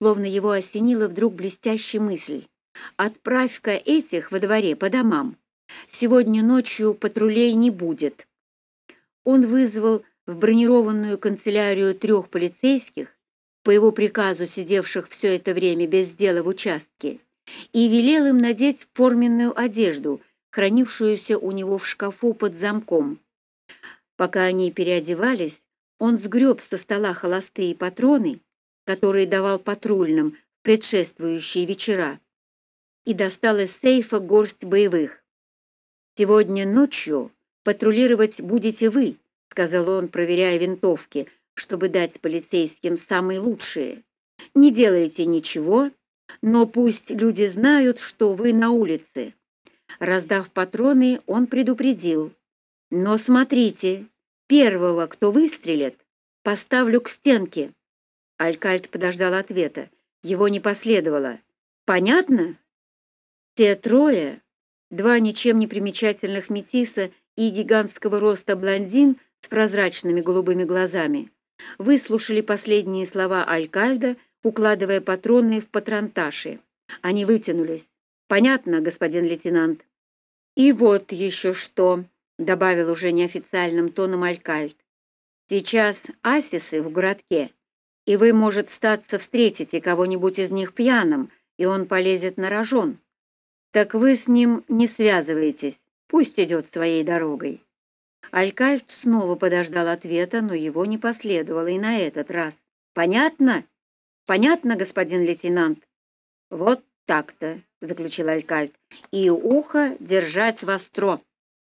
словно его осенила вдруг блестящая мысль. «Отправь-ка этих во дворе по домам. Сегодня ночью патрулей не будет». Он вызвал в бронированную канцелярию трех полицейских, по его приказу сидевших все это время без дела в участке, и велел им надеть форменную одежду, хранившуюся у него в шкафу под замком. Пока они переодевались, он сгреб со стола холостые патроны, которые давал патрульным в предшествующие вечера, и достал из сейфа горсть боевых. «Сегодня ночью патрулировать будете вы», — сказал он, проверяя винтовки, чтобы дать полицейским самые лучшие. «Не делайте ничего, но пусть люди знают, что вы на улице». Раздав патроны, он предупредил. «Но смотрите, первого, кто выстрелит, поставлю к стенке». Алькальд подождал ответа. Его не последовало. «Понятно?» Те трое, два ничем не примечательных метиса и гигантского роста блондин с прозрачными голубыми глазами, выслушали последние слова Алькальда, укладывая патроны в патронташи. Они вытянулись. «Понятно, господин лейтенант». «И вот еще что», — добавил уже неофициальным тоном Алькальд. «Сейчас асисы в городке, и вы, может, статься встретите кого-нибудь из них пьяным, и он полезет на рожон. Так вы с ним не связываетесь, пусть идет своей дорогой». Алькальд снова подождал ответа, но его не последовало и на этот раз. «Понятно? Понятно, господин лейтенант?» «Вот так-то», — заключил Алькальд, — «и ухо держать востро».